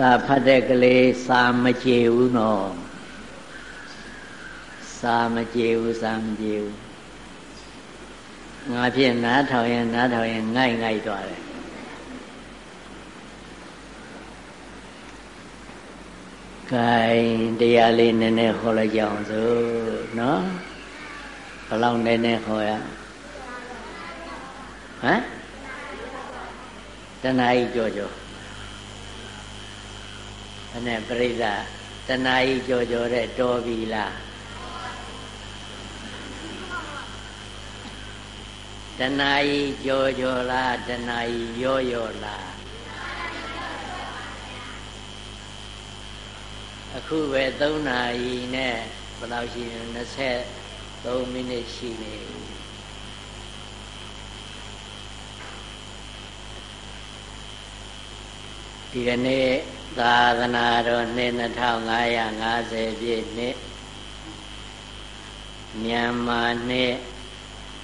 စာဖတ်တဲ့ကလေးစာမကြေဘူးနော်စာမကြေဘူးစာမကြေဘူးငါဖြင့်နားထောင်ရင်နားထောင်ရင်ငိုက်ငိုက်သွားတယ်ကဲတရားလေးနည်းနည်းဟောလိုက်ကြအောင်စို့နော်ဘယ်လောက်နည်းနည်းဟောရဟမ်တဏှာကြီးကြောကြော အဲ့နဲ့ပြိဿတဏှာကြီးကြောကြောတဲ့တော်ပြီလားတဏှာကြီးကြောကြောလားတဏှာကြီးရောရောလားအခုပဲ3နာရီနဲ့ဘယ်လောက်ရှိလဲ23မိနစ်ရှိနေဒီကနေ့ သာသနာတော်နှစ်2550ပြည့်နှစ်မြန်မာနှစ်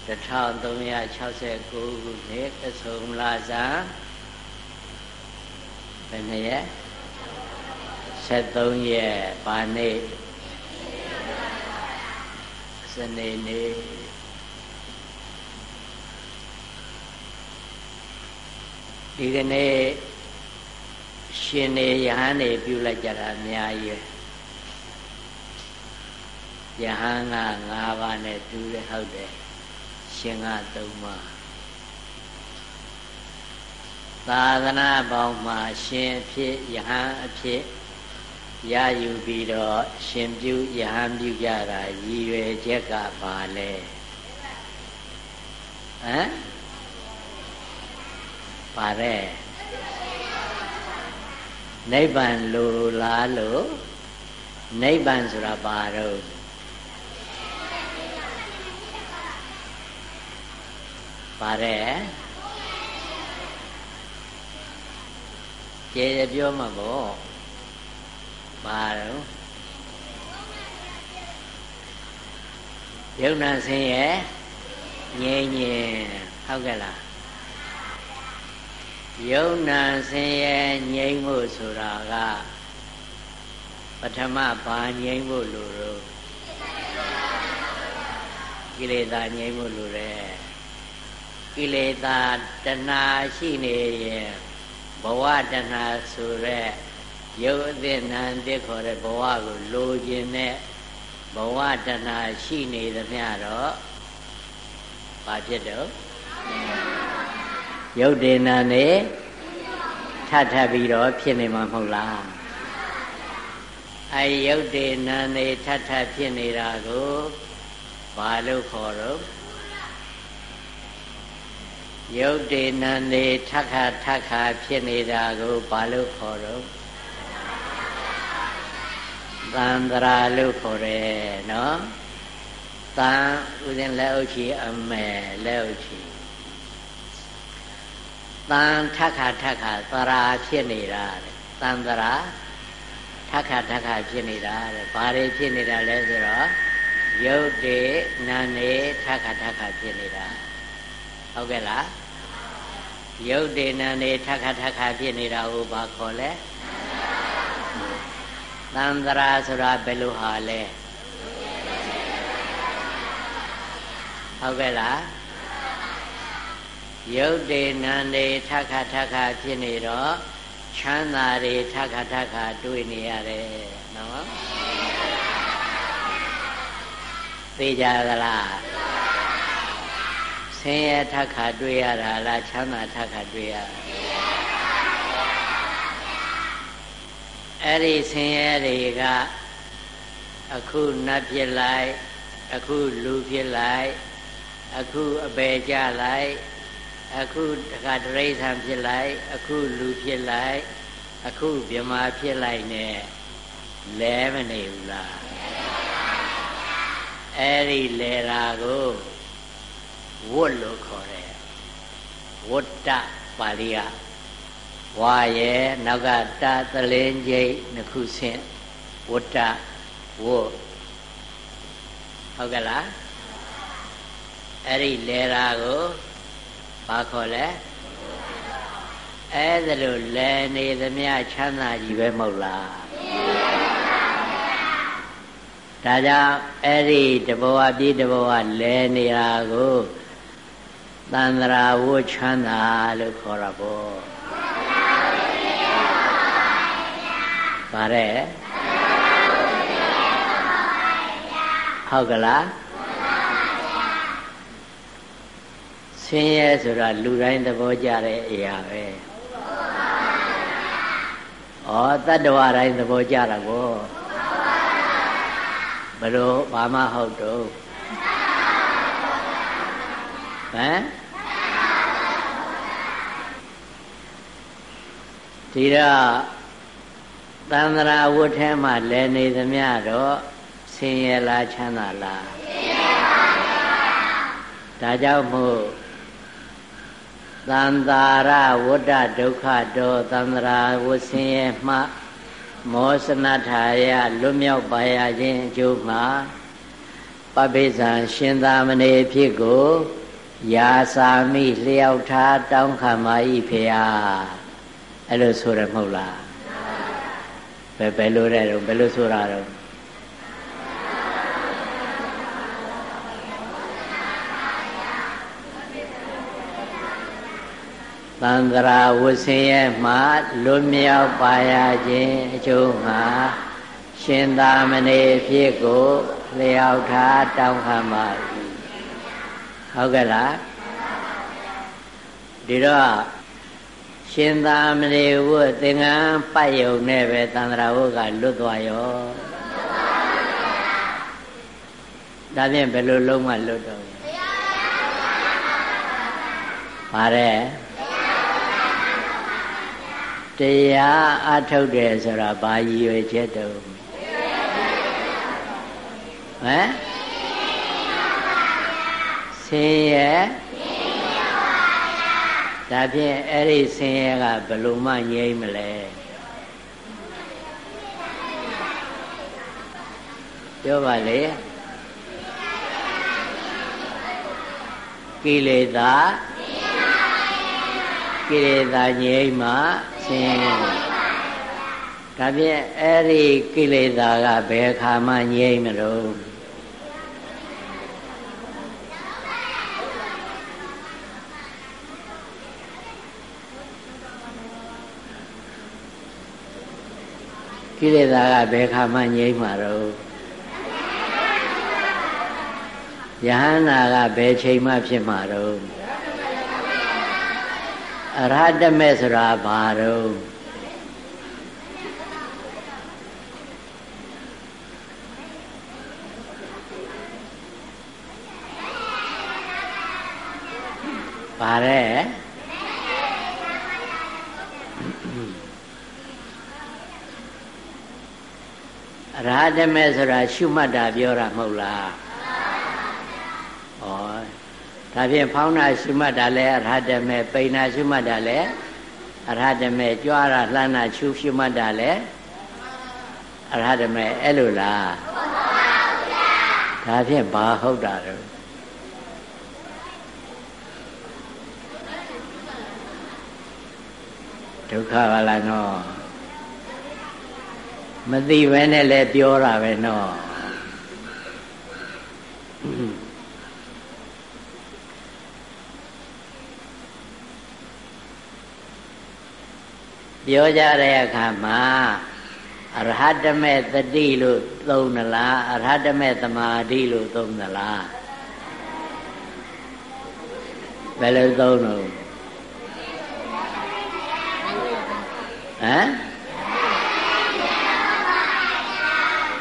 1369ခုနှစ်အဆုံးလာစာဘယ်နှစ်ရက်73ရက်ပါနေ့စနေနေ့ဒီကနေ့ ရှင်နေယဟန်နေပြုလိုက်ကြတာအများကြီးယဟန်က၅ပါးနဲ့တူတယ်ဟုတ်တယ်ရှင်က၃ပါးသာသနာပေါင်းမှာရှင်အဖြစ်ယဟန်အဖြစ်ရယူပြီးတော့ရှင်ပြုယဟန်ပြုကြတာရည်ရွယ်ချက်ကပါလဲဟမ်ပါတယ် နိဗ္ဗာန်လိုလားလို့နိဗ္ဗာန်ဆိုတာဘာတော့ပါတယ်ကျေပြောမှာပေါ့ဘာတော့ယုံနာဆင်းရဲ့ငြိမ်းငြိမ်ဟုတ်ကဲ့လား ယုံနာဆင်းရဲငြိမ့်ဖို့ဆိုတာကပထမဘာငြိမ့်ဖို့လိုတော့ကိလေသာငြိမ့်ဖို့လိုတယ်ကိလေသာတဏှာရှိနေရင်ဘဝတဏှာဆိုရက်ယုတ်အသည့်နာအသည့်ခေါ်တဲ့ဘဝကိုလိုချင်တဲ့ဘဝတဏှာရှိနေသမျှတော့ဘာဖြစ်တော့ ယုတ်ဒေနာနဲ့ထထပြီးတော့ဖြစ်နေမှာမဟုတ်လားအဲယုတ်ဒေနာနဲ့ထထဖြစ်နေတာကိုဘာလို့ခေါ်တော့ယုတ်ဒေနာနဲ့ထခထခဖြစ်နေတာကိုဘာလို့ခေါ်တော့သံတရာလို့ခေါ်တယ်နော်သံဥစဉ်လက်အုပ်ချီအမဲလက်အုပ်ချီ တန်ထခါထခါသရာဖြစ်နေတာတဲ့တန်သရာထခါထခါဖြစ်နေတာတဲ့ဘာတွေဖြစ်နေတာလဲဆိုတော့ယုတ်တေနာနေထခါထခါဖြစ်နေတာဟုတ်ကဲ့လားယုတ်တေနာနေထခါထခါဖြစ်နေတာကိုဘာခေါ်လဲတန်သရာဆိုတာဘယ်လိုဟာလဲဟုတ်ကဲ့လား ယုတ်တေနံတေထခထခဖြစ်နေတော့ချမ်းသာတွေထခထခတွေ့နေရတယ်နော်သိကြသလားဆင်းရဲထခတွေ့ရတာလားချမ်းသာထခတွေ့ရတာအဲ့ဒီဆင်းရဲတွေကအခုနတ်ဖြစ်လိုက်အခုလူဖြစ်လိုက်အခုအပေကြလိုက် အခုတခါတရိษံဖြစ်လိုက်အခုလူဖြစ်လိုက်အခုမြမာဖြစ်လိုက်နဲ့လဲမနေဘူးလားအဲ့ဒီလဲတာကိုဝတ်လို့ခေါ်တယ်ဝတ္တပါဠိကဝါရဲ့နောက်ကတသလင်းကျိတ်နှစ်ခုဆင့်ဝတ္တဝတ်ဟုတ်ကဲ့လားအဲ့ဒီလဲတာကို ဘာခေါ်လဲအဲ့ဒါလို့လဲနေသမျှချမ်းသာကြီးပဲမဟုတ်လားဒါကြောင့်အဲ့ဒီတဘောအပြည့်တဘောကလဲနေတာကိုသန္တရာဝချမ်းသာလို့ခေါ်တာပေါ့ပါတယ်ဟုတ်ကလား ဆင်းရဲဆိုတာလူတိုင်းသဘောကျတဲ့အရာပဲဩတတ္တဝတိုင်းသဘောကျတာကိုဘလို့ဘာမှဟုတ်တော့ဟမ်ဒီတော့သန္တရာဝတ်ထဲမှာလဲနေသမျှတော့ဆင်းရဲလားချမ်းသာလားဆင်းရဲပါဗျာဒါကြောင့်မို့ သံသာရဝတ္တဒုက္ခတောသံသရာဝဆင်းရဲမှမောစနထာယလွတ်မြောက်ပါရခြင်းအကျိုးမှာပပိဇံရှင်သာမဏေဖြစ်ကိုယာစာမိလျှောက်ထားတောင်းခံပါ၏ဖေဟာအဲ့လိုဆိုရမဟုတ်လားဘယ်ဘယ်လိုတဲ့တော့ဘယ်လိုဆိုတာတော့ သန္တရာဝဆင်းရဲမှလွတ်မြောက်ပါရခြင်းအကျိုးမှာရှင်သာမဏေဖြစ်ကိုလျှောက်ထားတောင်းခံပါ၏ဟုတ်ကဲ့လားဒီတော့ရှင်သာမဏေဝတ်သင်္ကန်းပတ်ယုံနဲ့ပဲသန္တရာဝတ်ကလွတ်သွားရောဒါဖြင့်ဘယ်လိုလုံးမလွတ်တော့ပါတယ် တရားအထုတ်တယ်ဆိုတာဘာရည်ရွယ်ချက်တုံးဟမ်ဆင်းရဲဒါဖြင့်အဲ့ဒီဆင်းရဲကဘယ်လိုမှငြိမ့်မလဲပြောပါလေကိလေသာကိလေသာငြိမ့်မှ ဆင်းရဲဒါဖြင့်အဲ့ဒီကိလေသာကဘယ်ခါမှငြိမ့်မလို့ကိလေသာကဘယ်ခါမှငြိမ့်မှာတော့ယဟန္တာကဘယ်ချိန်မှဖြစ်မှာတော့ အရဟတမေဆိုတာဘာတော့ပါတဲ့အရဟတမေဆိုတာရှုမှတ်တာပြောတာမဟုတ်လားဩ ဒါဖြင့်ဖောင်းတာရှုမှတ်တာလဲအရဟတမေပိန်တာရှုမှတ်တာလဲအရဟတမေကြွားတာလှမ်းတာရှုရှုမှတ်တာလဲအရဟတမေအဲ့လိုလားဒါဖြင့်ဘာဟုတ်တာတော့ဒုက္ခပါလားနော်မသိဘဲနဲ့လည်းပြောတာပဲနော် ပြောကြတဲ့အခါမှာအရဟတမေတတိလို့သုံးသလားအရဟတမေသမာဓိလို့သုံးသလားဘယ်လိုသုံးလို့ဟမ်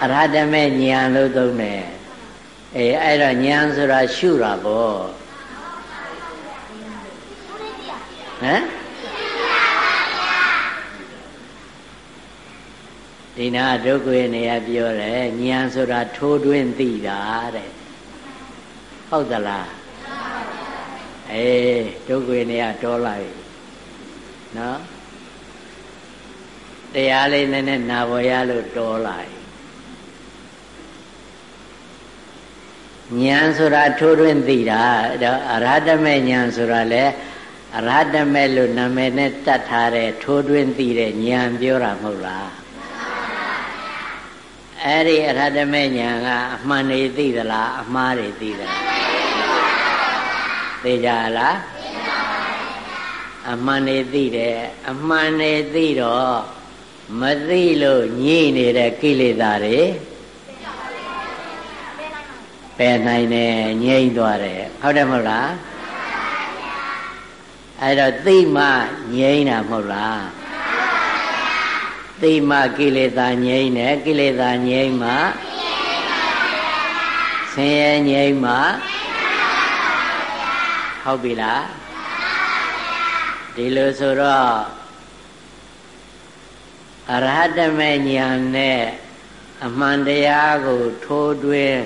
အရဟတမေဉာဏ်လို့သုံးတယ်အေးအဲ့တော့ဉာဏ်ဆိုတာရှုတာပေါ့ဟမ် ဒီနာဒုက္ခရနေရပြောတယ်ဉာဏ်ဆိုတာထိုးတွင်းသိတာတဲ့ဟုတ်သလားအေးဒုက္ခရနေရတော်လာပြီနော်တရားလေးနည်းနည်းနာပေါ်ရလို့တော်လာပြီဉာဏ်ဆိုတာထိုးတွင်းသိတာတော့အရဟတမေဉာဏ်ဆိုတာလေအရဟတမေလို့နာမည်နဲ့တတ်ထားတဲ့ထိုးတွင်းသိတဲ့ဉာဏ်ပြောတာမဟုတ်လား အဲ့ဒီအရဟတမေဉာဏ်ကအမှန်နေသိသလားအမှားတွေသိသလားသိကြလားအမှန်နေသိတယ်အမှန်နေသိတော့မသိလို့ညှိနေတဲ့ကိလေသာတွေပယ်နိုင်တယ်ငြိမ့်သွားတယ်ဟုတ်တယ်မဟုတ်လားအဲ့တော့သိမှငြိမ့်တာမဟုတ်လား သိမှကိလေသာငြိမ့်တယ်ကိလေသာငြိမ့်မှဆင်းရဲငြိမ့်မှဟုတ်ပြီလားဒီလိုဆိုတော့အရဟတမေညာနဲ့အမှန်တရားကိုထိုးတွင်း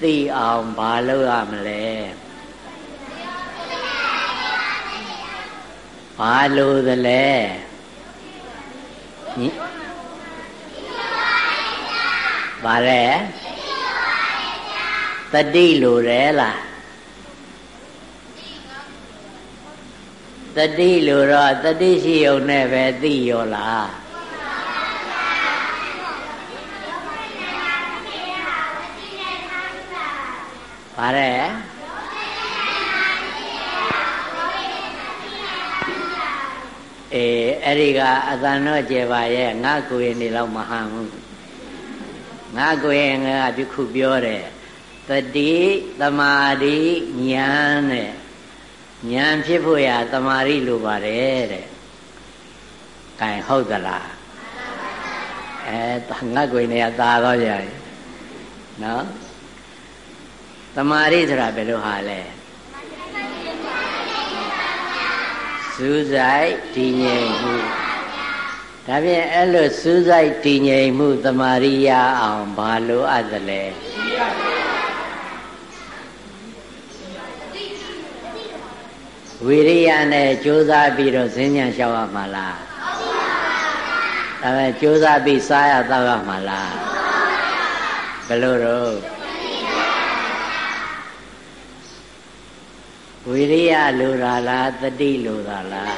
သိအောင်ဘာလုပ်ရမလဲဘာလို့သလဲ ဘာလဲတတိလို့ရဲလားတတိလို့တော့တတိရှိုံနဲ့ပဲသိရောလားပါတယ် အေးအဲ့ဒီကအသံတော့ကျေပါရဲ့ငါကိုရင်နေတော့မဟန်ဘူးငါကိုရင်ကဒီခုပြောတယ်တတိသမာဓိဉာဏ်နဲ့ဉာဏ်ဖြစ်ဖို့ရသမာဓိလိုပါတယ်တဲ့။ကဲဟုတ်သလား။အဲငါကိုရင်နေကသာတော့ကြရဲ့။နော်။တမာရိဆိုတာဘယ်လိုဟာလဲ စူးစိုက်တည်ငြိမ်မှုဒါဖြင့်အဲ့လိုစူးစိုက်တည်ငြိမ်မှုတမာရိယအောင်ဘာလို့အပ်သလဲဝိရိယနဲ့ကြိုးစားပြီးတော့ဈဉ္ညာလျှောက်ရမှာလားဒါပဲကြိုးစားပြီးစားရတော့ရမှာလားဘယ်လိုတော့ ဝိရိယလိုတာလားတတိလိုတာလား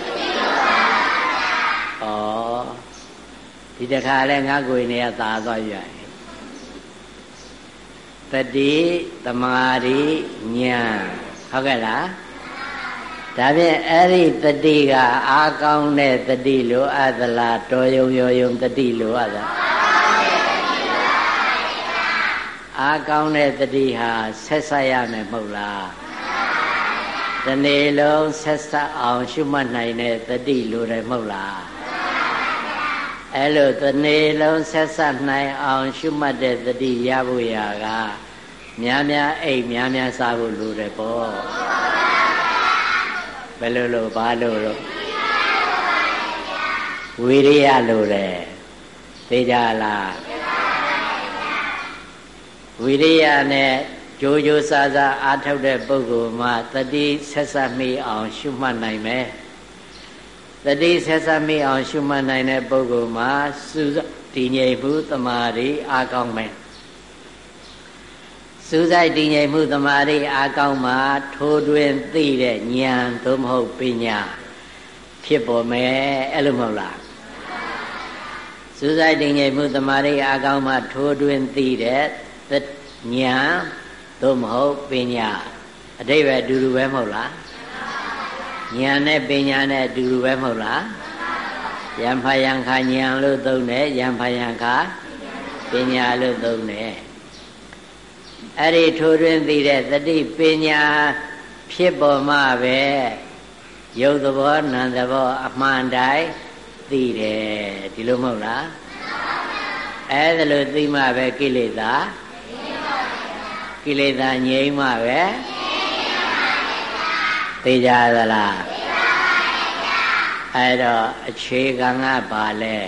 ဩဒီတခါလဲငါကိုယ်နေရသာသွားရတတိတမာရိညာဟုတ်ကဲ့လားဒါဖြင့်အဲ့ဒီတတိကအာကောင်းတဲ့တတိလိုအပ်သလားတော်ယုံရောယုံတတိလိုအပ်သလားအာကောင်းတဲ့တတိဟာဆက်ဆက်ရမယ်မဟုတ်လား တနေ့လုံးဆက်ဆက်အောင်ရှုမှတ်နိုင်တဲ့တတိလိုတယ်မဟုတ်လားအဲ့လိုတနေ့လုံးဆက်ဆက်နိုင်အောင်ရှုမှတ်တဲ့တတိရဖို့ရာကများများအိမ်များများစားဖို့လိုတယ်ပေါ့ဘယ်လိုလို့ဘာလို့လို့ဝိရိယလိုတယ်သိကြလားဝိရိယနဲ့ ကြိုးကြိုးစားစားအားထုတ်တဲ့ပုဂ္ဂိုလ်မှာတတိဆက်ဆက်မိအောင်ရှုမှတ်နိုင်မယ်တတိဆက်ဆက်မိအောင်ရှုမှတ်နိုင်တဲ့ပုဂ္ဂိုလ်မှာစုတည်ငြိမ်မှုတမာရီအားကောင်းမယ်စူးစိုက်တည်ငြိမ်မှုတမာရီအားကောင်းမှာထိုးတွင်သိတဲ့ဉာဏ်သို့မဟုတ်ပညာဖြစ်ပေါ်မယ်အဲ့လိုမဟုတ်လားစူးစိုက်တည်ငြိမ်မှုတမာရီအားကောင်းမှာထိုးတွင်သိတဲ့ဉာဏ် သို့မဟုတ်ပညာအတိပ္ပယ်အတူတူပဲမဟုတ်လားဉာဏ်နဲ့ပညာနဲ့အတူတူပဲမဟုတ်လားယံဖယံခာဉာဏ်လို့သုံးတယ်ယံဖယံခာပညာလို့သုံးတယ်အဲ့ဒီထိုးတွင်သိတဲ့တတိပညာဖြစ်ပေါ်မှပဲရုပ်သဘောနာမ်သဘောအမှန်တိုင်းသိတယ်ဒီလိုမဟုတ်လားအဲ့ဒါလို့သိမှပဲကိလေသာ ကိလေသာငြိမ်းမှပဲသိကြသလားအဲ့တော့အခြေခံကဘာလဲ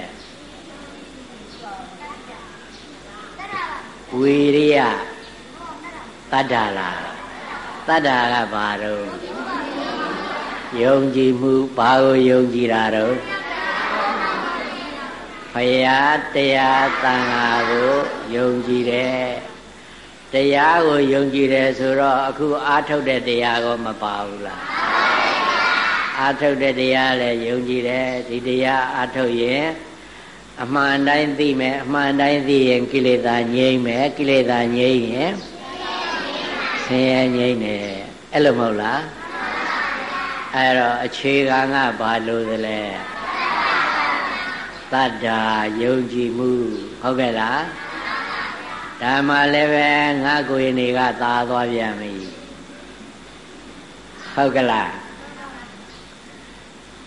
ဝီရိယတတ္တာလားတတ္တာကဘာတော့ယုံကြည်မှုဘာကိုယုံကြည်တာတော့ဖရာတရားတန်ခါကိုယုံကြည်တယ် တရားကိုယုံကြည်တယ်ဆိုတော့အခုအားထုတ်တဲ့တရားကောမပါဘူးလားအာထုတ်တဲ့တရားလည်းယုံကြည်တယ်ဒီတရားအာထုတ်ရင်အမှန်တိုင်းသိမယ်အမှန်တိုင်းသိရင်ကိလေသာငြိမ့်မယ်ကိလေသာငြိမ့်ရင်ဆင်းရဲငြိမ့်တယ်အဲ့လိုမဟုတ်လားအဲ့တော့အခြေခံကဘာလို့သလဲတတ္တာယုံကြည်မှုဟုတ်ကဲ့လား ဒါမှလည်းပဲငါကိုယ်နေကသာသွားပြန်ပြီဟုတ်ကလား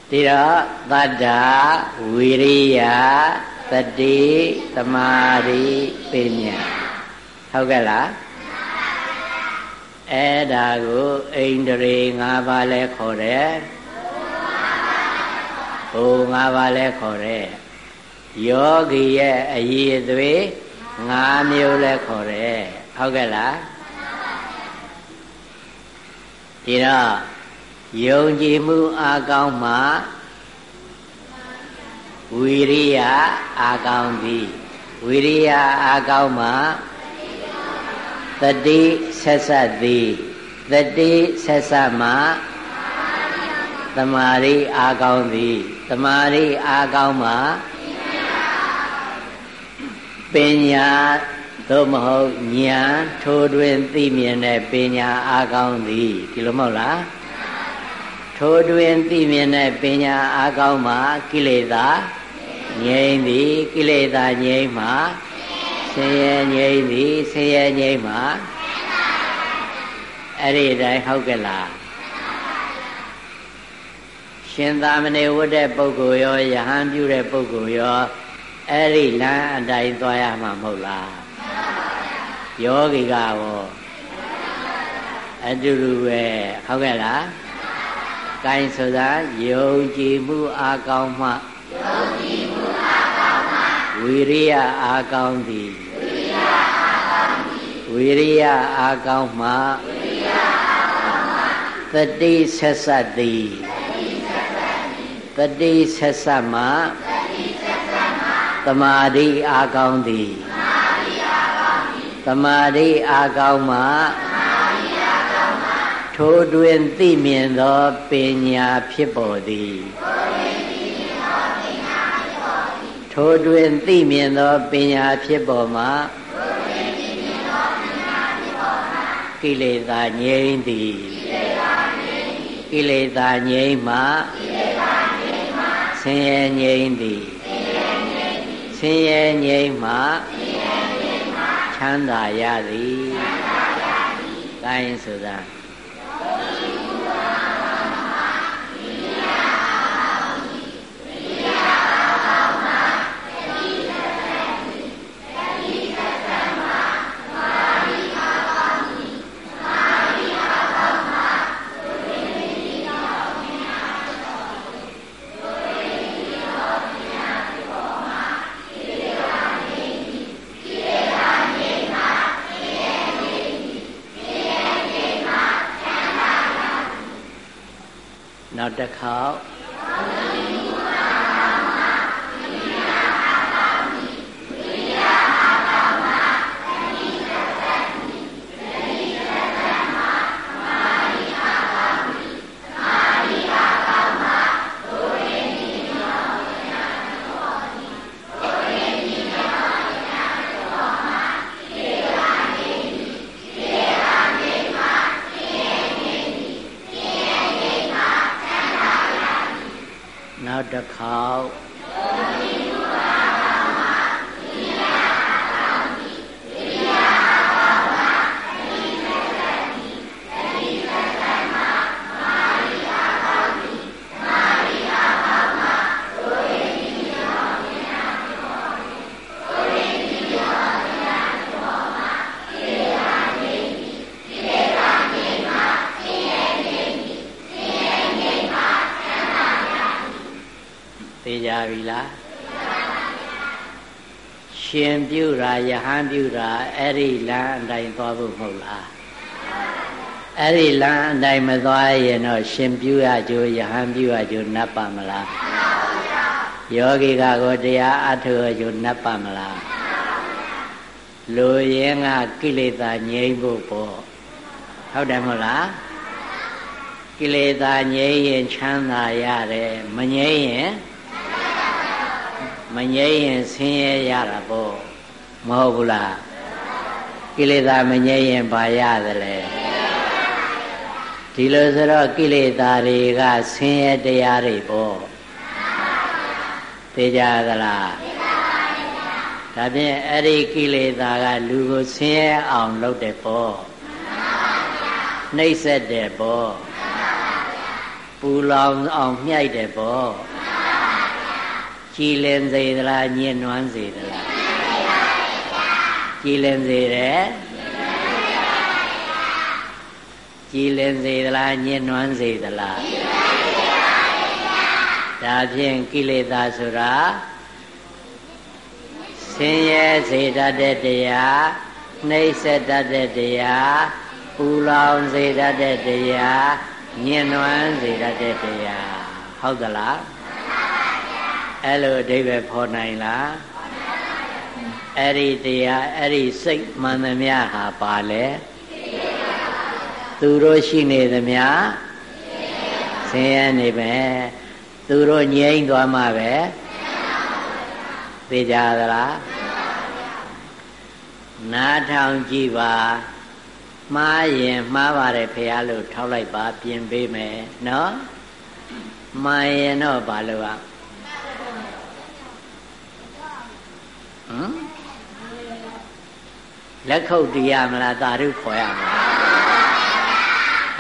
ဒီတော့တတ္တာဝိရိယတတိသမာဓိပညာဟုတ်ကဲ့လားအဲ့ဒါကိုအိန္ဒြေ၅ပါးလဲခေါ်တယ်ဘုံ၅ပါးလဲခေါ်တယ်ယောဂီရဲ့အည်အသွေး ၅မျိုးလဲခေါ်တယ်ဟုတ်ကဲ့လားဒီတော့ယုံကြည်မှုအာကောင်းမှဝီရိယအာကောင်းသည်ဝီရိယအာကောင်းမှတတိဆက်ဆက်သည်တတိဆက်ဆက်မှသမာဓိအာကောင်းသည်သမာဓိအာကောင်းမှ ပညာသို့မဟုတ်ဉာဏ်ထိုးတွင်သိမြင်တဲ့ပညာအာကောင်းသည်ဒီလိုမဟုတ်လားထိုးတွင်သိမြင်တဲ့ပညာအာကောင်းမှကိလေသာငြိမ့်သည်ကိလေသာငြိမ့်မှဆင်းရဲငြိမ့်သည်ဆင်းရဲငြိမ့်မှအဲ့ဒီတိုင်းဟုတ်ကဲ့လားရှင်သာမဏေဝတ်တဲ့ပုဂ္ဂိုလ်ရောယဟန်ပြုတဲ့ပုဂ္ဂိုလ်ရော အဲ့ဒီလမ်းအတိုင်းသွားရမှာမဟုတ်လားယောဂီကရောအတူတူပဲဟုတ်ကဲ့လားကိုင်းဆိုတာယုံကြည်မှုအာကောင်းမှယုံကြည်မှုအာကောင်းမှဝိရိယအာကောင်းသည်ဝိရိယအာကောင်းသည်ဝိရိယအာကောင်းမှဝိရိယအာကောင်းမှတတိဆက်ဆက်သည်တတိဆက်ဆက်သည်တတိဆက်ဆက်မှတတိဆက်ဆက် မှသမာဓိအာကောင်းသည်သမာဓိအာကောင်းသည်သမာဓိအာကောင်းမှထိုတွင်သိမြင်သောပညာဖြစ်ပေါ်သည်ထိုတွင်သိမြင်သောပညာဖြစ်ပေါ်မှာကိလေသာငြိမ့်သည်ကိလေသာငြိမ့်မှဆင်းရဲငြိမ့်သည် ဆင်းရဲငြိမ့်မှချမ်းသာရသည်။ဒါရင်ဆိုတာ တစ်ခေါက် နောက် ရှင်ပြုတာယဟန်ပြုတာအဲ့ဒီလမ်းအတိုင်းသွားဖို့မဟုတ်လားအဲ့ဒီလမ်းအတိုင်းမသွားရင်တော့ရှင်ပြုရကြိုးယဟန်ပြုရကြိုးနတ်ပါမလားယောဂီကကိုတရားအထုရကြိုးနတ်ပါမလားလူရင်ကကိလေသာငြိမ်းဖို့ပေါ့ဟုတ်တယ်မဟုတ်လားကိလေသာငြိမ်းရင်ချမ်းသာရတယ်မငြိမ်းရင်မငြိမ်းရင်ဆင်းရဲရတာပေါ့ မဟုတ်ဘူးလားကိလေသာမငြိမ်းရင်ဘာရသလဲဒီလိုဆိုတော့ကိလေသာတွေကဆင်းရဲတရားတွေပေါ့သိကြသလားဒါဖြင့်အဲ့ဒီကိလေသာကလူကိုဆင်းရဲအောင်လုပ်တယ်ပေါ့နှိမ့်ဆက်တယ်ပေါ့ပူလောင်အောင်မြှိုက်တယ်ပေါ့ကြည်လင်စေသလားညှဉ်းနွမ်းစေသလား ကြည်လင်စေတယ်ကြည်လင်စေသလားညှဉ်းနွမ်းစေသလားဒါဖြင့်ကိလေသာဆိုတာဆင်းရဲစေတတ်တဲ့တရားနှိမ့်ဆက်တတ်တဲ့တရားပူလောင်စေတတ်တဲ့တရားညှဉ်းနွမ်းစေတတ်တဲ့တရားဟုတ်သလားအဲ့လိုအဓိပ္ပာယ်ဖော်နိုင်လား အဲ့ဒီတရားအဲ့ဒီစိတ်မှန်သမျှဟာပါလေသူတို့ရှိနေသမျှဆင်းရဲနေပဲသူတို့ငြိမ့်သွားမှပဲသိကြသလားနားထောင်ကြည့်ပါမှားရင်မှားပါတယ်ဖះလို့ထောက်လိုက်ပါ ပြင်ပေးမယ်နော်မှားရင်တော့ဘာလို့อ่ะဟမ် လက်ခုပ်တီးရမလားသာဓုခေါ်ရမလား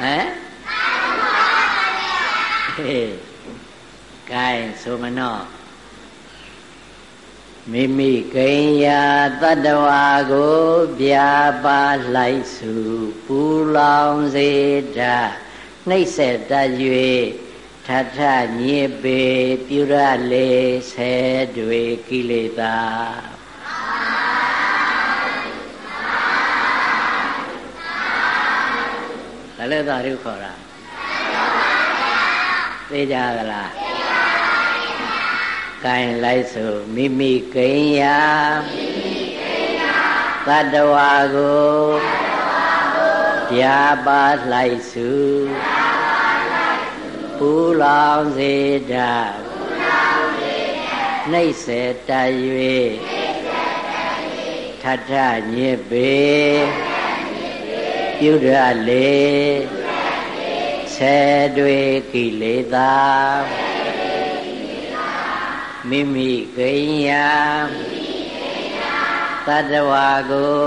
ဟမ်ဟေးကဲဆိုမနောမိမိကိญာတတ္တဝါကိုပြာပါလိုက်စုပူလောင်စေတနှိမ့်ဆက်တတ်၍ထထညစ်ပေပြုရလေဆဲတွေကိလေသာ လိုသာရုခေါ်တာသိကြသလားကင်လိုက်ဆိုမိမိကိญာသတ္တဝါကိုပြာပါလိုက်စုပူလောင်စေတနှိမ့်စေတ၍ထထညစ်ပေ ပြုရလေဆယ်တွေကိလေသာမိမိကိညာတတ္တဝါကို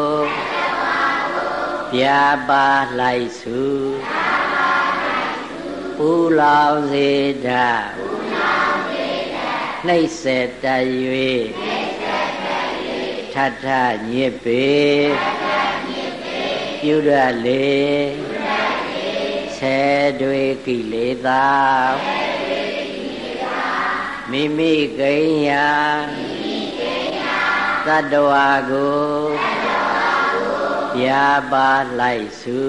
ပြာပါလိုက်စုပူလောင်စေတနှိမ့်ဆက်တ၍ထထညစ်ပေ ပြုရလေဆယ်တွေကိလေသာမိမိကိညာသတ္တဝါကိုပြာပါလိုက်စု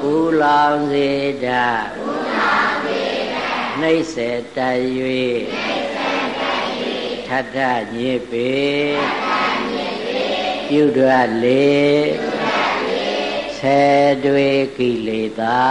ပူလောင်စေတနှိမ့်စေတ၍ထထညစ်ပေ ပြုရလေဆယ်တွေကိလေသာ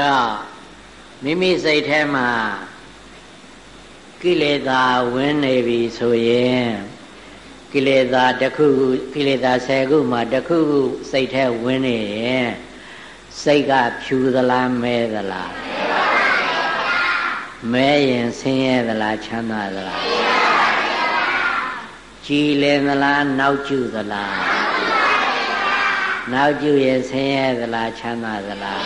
တော့မိမိစိတ်ထဲမှာကိလေသာဝင်နေပြီဆိုရင်ကိလေသာတစ်ခုခုကိလေသာ10ခုမှာတစ်ခုခုစိတ်ထဲဝင်နေရင်စိတ်ကဖြူသလားမဲသလားမဲရင်ဆင်းရဲသလားချမ်းသာသလားကြည်လင်သလားနောက်ကျသလားနောက်ကျရင်ဆင်းရဲသလားချမ်းသာသလား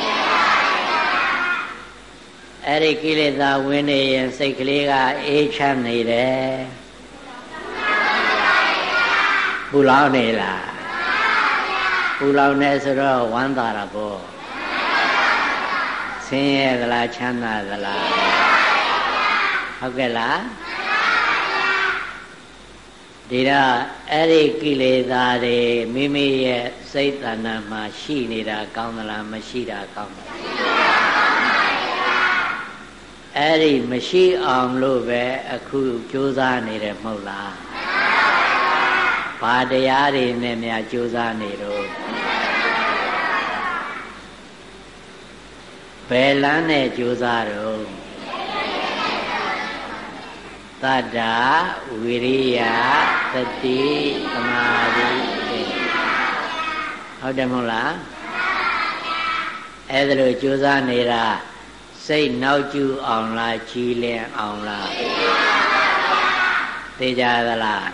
အဲ့ဒီကိလေသာဝင်နေရင်စိတ်ကလေးကအေးချမ်းနေတယ်ပူလောင်နေလားပူလောင်နေဆိုတော့ဝမ်းသာတာပေါ့ဆင်းရဲသလားချမ်းသာသလားဟုတ်ကဲ့လားဒီတော့အဲ့ဒီကိလေသာတွေမိမိရဲ့စိတ်တဏ္ဍာမှာရှိနေတာကောင်းသလားမရှိတာကောင်းသလား အဲ့ဒီမရှိအောင်လို့ပဲအခုကြိုးစားနေတယ်မဟုတ်လားဘာတရားတွေနဲ့များကြိုးစားနေတော့ဘယ်လမ်းနဲ့ကြိုးစားတော့တတ္တာဝိရိယသတိသမာဓိဟုတ်တယ်မဟုတ်လားအဲ့ဒါလိုကြိုးစားနေတာ စိတ်နောက်ကျအောင်လားကြီးလင်းအောင်လားသိကြသလား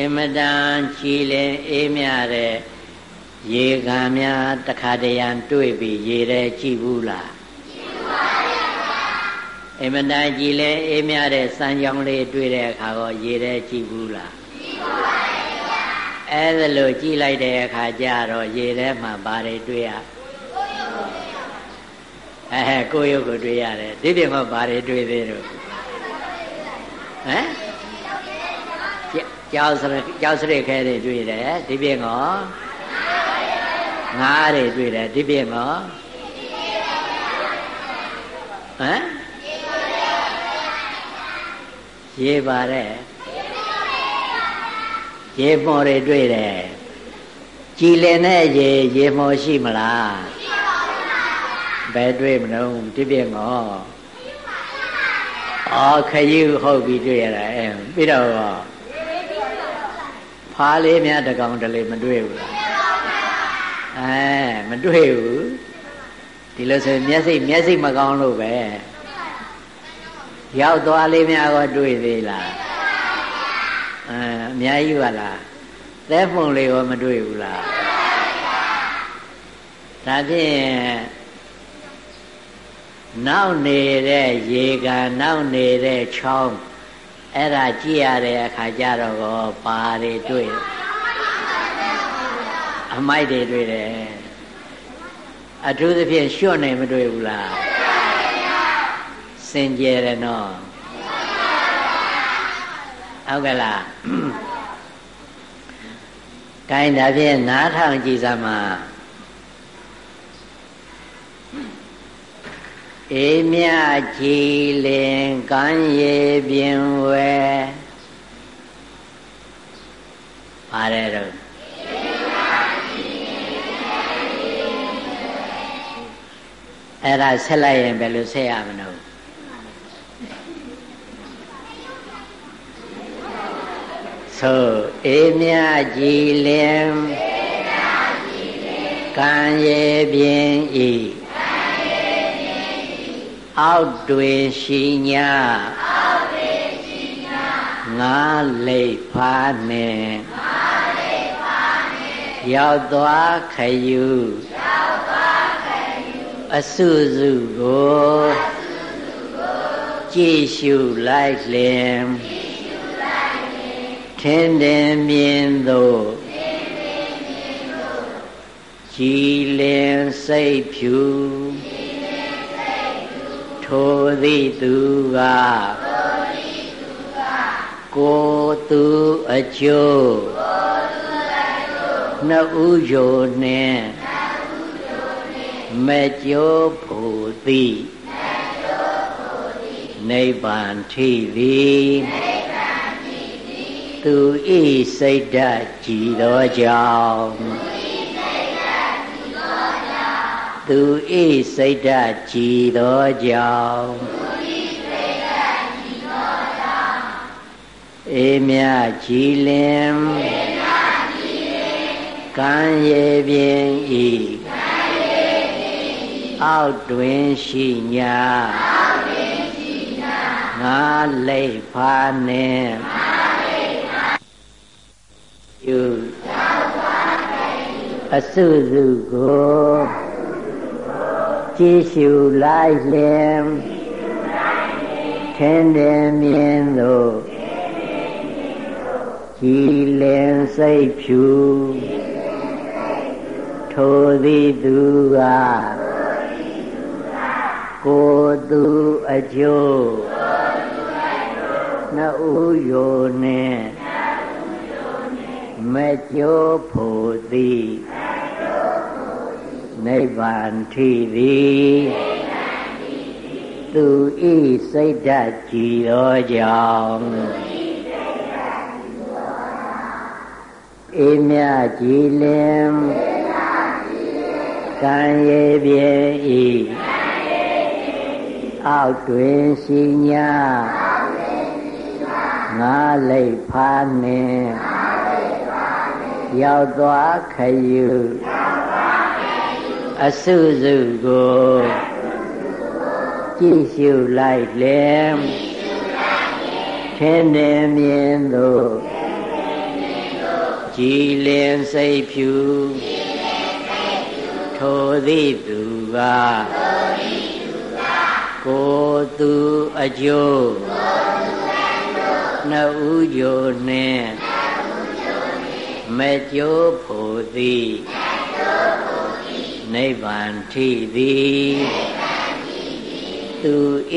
အမတန်ကြီးလင်းအေးမြတဲ့ရေခံများတခါတရံတွေ့ပြီးရေထဲကြည့်ဘူးလားကြည့်ပါရဲ့ဗျာအမတန်ကြီးလင်းအေးမြတဲ့စမ်းကြောင်းလေးတွေ့တဲ့အခါတော့ရေထဲကြည့်ဘူးလားကြည့်ပါရဲ့ဗျာ အဲ့ဒါလို့ကြည့်လိုက်တဲ့အခါကျတော့ရေထဲမှာဘာတွေတွေ့ရအဲကိုရုပ်ကိုတွေ့ရတယ်ဒီပြင်မှာဘာတွေတွေ့သေးတော့ဟမ်ကြောက်စရကြောက်စရခဲတွေတွေ့တယ်ဒီပြင်ကောငါးတွေတွေ့တယ်ဒီပြင်ကောဟမ်ရေပါတဲ့ ရေမော်တွေတွေ့တယ်ကြည်လင်တဲ့ရေရေမော်ရှိမလားဘယ်တွေ့မလို့ဒီပြင်ကောအော်ခရီးဟုတ်ပြီတွေ့ရတာအဲပြီးတော့ဖားလေးများတကောင်တလေမတွေ့ဘူးလားအဲမတွေ့ဘူးဒီလိုဆိုမျက်စိမျက်စိမကောင်းလို့ပဲရောက်သွားလေးများတော့တွေ့သေးလား အဲအများကြီးပါလားသဲပုံလေးရောမတွေ့ဘူးလားဒါဖြင့်နောက်နေတဲ့ရေကန်နောက်နေတဲ့ချောင်းအဲ့ဒါကြည့်ရတဲ့အခါကျတော့ကောပါတွေတွေ့အမိုက်တွေတွေ့တယ်အထူးသဖြင့်ရွှွတ်နေမတွေ့ဘူးလားစင်ကြယ်တယ်နော် ဟုတ်ကဲ့လားကိုင်းဒါဖြင့်နားထောင်ကြည့်စမ်းပါအေးမြကြည်လင်ကမ်းရေပြင်ဝဲပါတယ်တော့အဲ့ဒါဆက်လိုက်ရင်ဘယ်လိုဆက်ရမလို့ ဆိုအေးမြကြည်လင်ကံရေပြင်ဤအောက်တွင်ရှိညာအောက်တွင်ရှိညာငါလိတ်ဖားနှင့်ငါလိတ်ဖားနှင့်ရောက်သွားခယူရောက်သွားခယူအစုစုကိုကြည်ရှုလိုက်လင်ကြည်ရှုလိုက်လင် ထင်းတယ်မြင်သို့ထင်းတယ်မြင်သို့ကြည်လင်စိတ်ဖြူထိုသည်သူကကိုသူအကျိုးနှစ်ဦးယိုနှင့်မကျိုးဖို့သည်နိဗ္ဗာန်ထိသည် သူဤစိတ်ဓာတ်ကြည်သောကြောင့်သူဤစိတ်ဓာတ်ကြည်သောကြောင့်အေးမြကြည်လင်အေးမြကံရေပြင်းဤအောက်တွင်ရှိညာငါလိတ်ဖာနှင့်ယူ အစုစုကိုကြည်ရှုလိုက်လင်ထင်းတယ်မြင်သို့ကြည်လင်စိတ်ဖြူထိုသည်သူကကိုသူအကျိုးနှဥယိုနှင့်မကြိုးဖို့သည် နိဗ္ဗာန်ထီသည်သူဤစိတ်ဓာတ်ကြည်သောကြောင့်အေးမြကြည်လင်ကံရေပြေဤအောက်တွင်ရှိညာငါလိတ်ဖာနှင့်ရောက်သွားခယူ အစုစုကိုကြည့်ရှုလိုက်လေထင်းနေမြင်သို့ကြည်လင်စိတ်ဖြူထိုသည်သူကကိုသူအကျိုးနှဥကြိုနှင့်မကြိုးဖို့သည် နိဗ္ဗာန်ထိသည်သူ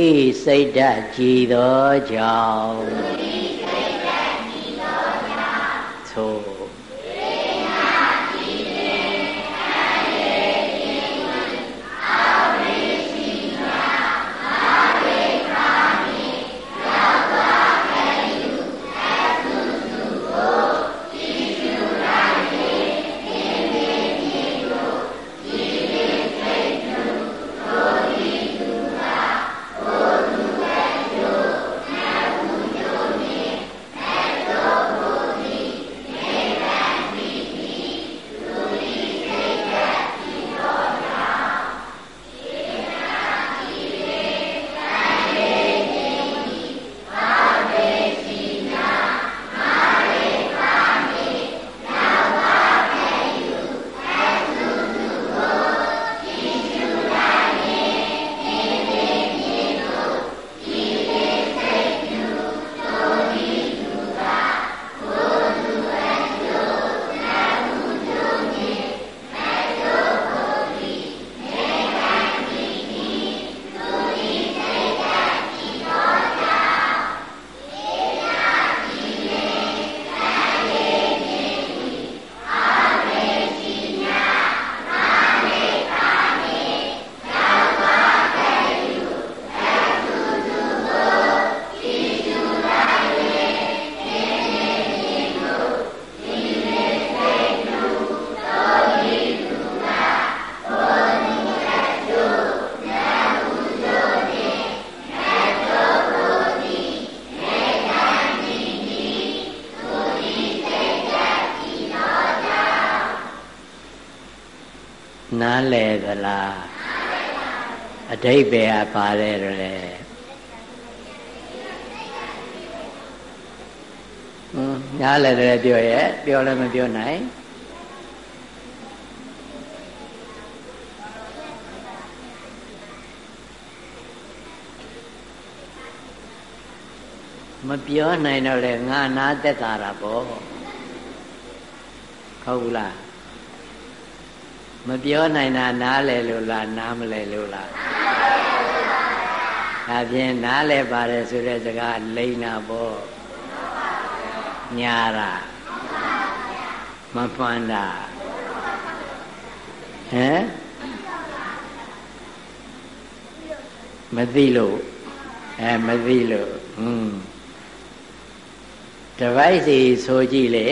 ဤစိတ်ဓာတ်ကြည်သောကြောင့် အတိတ်ပဲပါတယ်လေဟွန်းနားလဲတယ်ပြောရဲ့ပြောလည်းမပြောနိုင်မပြောနိုင်တော့လေငါနာသက်တာပေါ့ဟုတ်ဘူးလားမပြောနိုင်တာနားလဲလို့လားနားမလဲလို့လား ဒါဖြင့်နားလဲပါတယ်ဆိုတဲ့စကားလိမ့်တာပေါ့ညာတာမမှန်တာဟမ်မသိလို့အဲမသိလို့ဟွန်းတပိုက်စီဆိုကြည့်လေ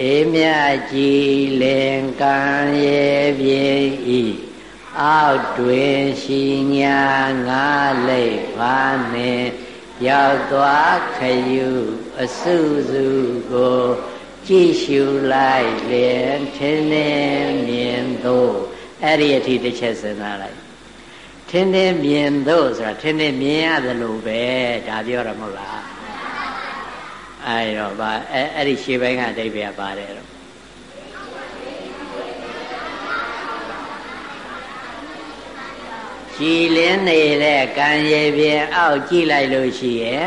အေးမြကြည်လင်ကံရဲ့ပြေဤ အောက်တွင်ရှိညာငါလိတ်ပါနှင့်ရောက်သွားခယူအစုစုကိုကြည်ရှုလိုက်လင်ထင်းထင်းမြင်သို့အဲ့ဒီအထိတစ်ချက်စဉ်းစားလိုက်ထင်းထင်းမြင်သို့ဆိုတာထင်းထင်းမြင်ရတယ်လို့ပဲဒါပြောရမဟုတ်လားအဲ့တော့ဗာအဲ့အဲ့ဒီရှေ့ပိုင်းကအဓိပ္ပာယ်ပါတယ်တော့ ကြည်လင်းနေတဲ့ကံရည်ပြင်အောက်ကြည့်လိုက်လို့ရှိရဲ့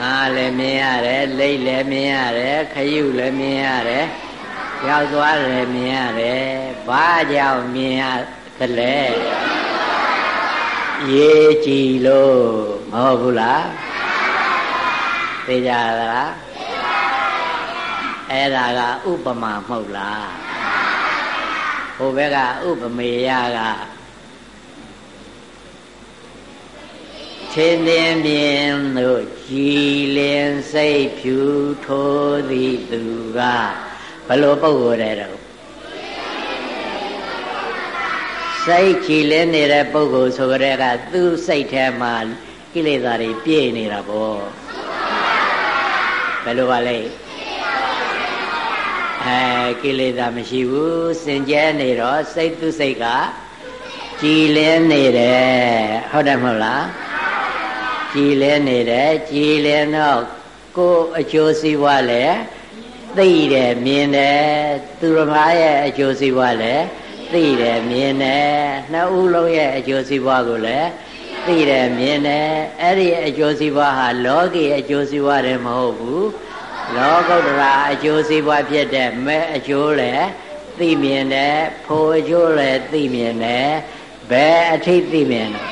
ငါလည်းမြင်ရတယ်လိတ်လည်းမြင်ရတယ်ခရုလည်းမြင်ရတယ်ရောက်သွားလည်းမြင်ရတယ်ဘာကြောင့်မြင်ရသလဲရေးကြည်လို့မဟုတ်ဘူးလားသိကြလားအဲ့ဒါကဥပမာမဟုတ်လား ဟိုဘက်ကဥပမေယကချင်းတင်မြင်တို့ကြည်လင်စိတ်ဖြူထိုးသည်သူကဘလို့ပုဂ္ဂိုလ်တဲ့တော့စိတ်ကြည်လင်နေတဲ့ပုဂ္ဂိုလ်ဆိုကြတဲ့ကသူ့စိတ်ထဲမှာကိလေသာတွေပြည့်နေတာပေါ့ဘယ်လိုပါလဲ အဲကိလေသာမရှိဘူးစင်ကြဲနေတော့စိတ်သူစိတ်ကကြည်လင်းနေတယ်ဟုတ်တယ်မဟုတ်လားကြည်လင်းနေတယ်ကြည်လင်းတော့ကိုယ်အကျိုးစီးပွားလည်းသိတယ်မြင်တယ်သူရမရဲ့အကျိုးစီးပွားလည်းသိတယ်မြင်တယ်နှစ်ဦးလုံးရဲ့အကျိုးစီးပွားကိုလည်းသိတယ်မြင်တယ်အဲ့ဒီအကျိုးစီးပွားဟာလောကီအကျိုးစီးပွားတယ်မဟုတ်ဘူး လောကုတ္တရာအကျိုးစီးပွားဖြစ်တဲ့မဲ့အကျိုးလည်းသိမြင်တယ်ဖို့အကျိုးလည်းသိမြင်တယ်ဘယ်အထိသိမြင်လဲ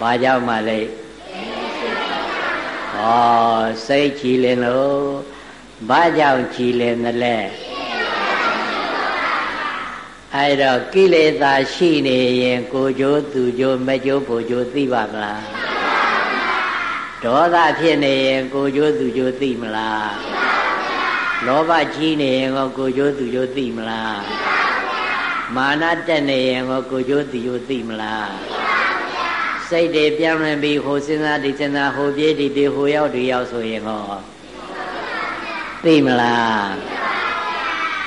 ဘာကြောင့်မှလဲဩစိတ်ကြည်လင်လို့ဘာကြောင့်ကြည်လင်သလဲအဲ့တော့ကိလေသာရှိနေရင်ကိုကြိုးသူကြိုးမကြိုးဖို့ကြိုးသိပါမလား ဒေါသဖြစ်နေရင်ကိုကြိုးသူကြိုးသိမလားလောဘကြီးနေရင်ကိုကိုကြိုးသူကြိုးသိမလားမာနတက်နေရင်ကိုကိုကြိုးသူကြိုးသိမလားစိတ်တွေပြောင်းလဲပြီးဟိုစဉ်းစားဒီစဉ်းစားဟိုပြေးဒီပြေးဟိုရောက်ဒီရောက်ဆိုရင်ဟောသိမလား